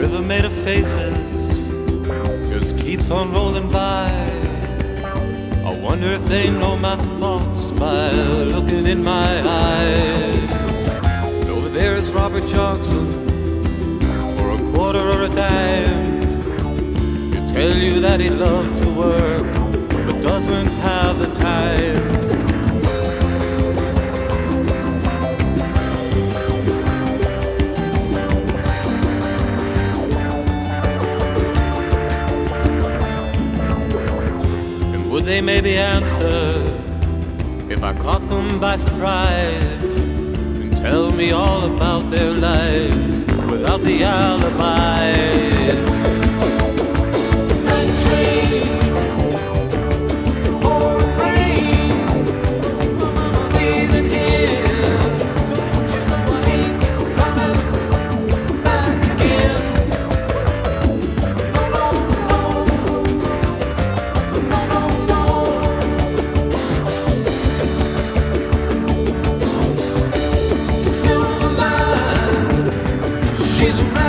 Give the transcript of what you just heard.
river made of faces just keeps on rolling by. I wonder if they know my thoughts by looking in my eyes. And over there is Robert Johnson for a quarter or a dime. He'll tell you that he loved to work, but doesn't have the time. They maybe answer if I caught them by surprise and tell me all about their lives without the alibis? she's a.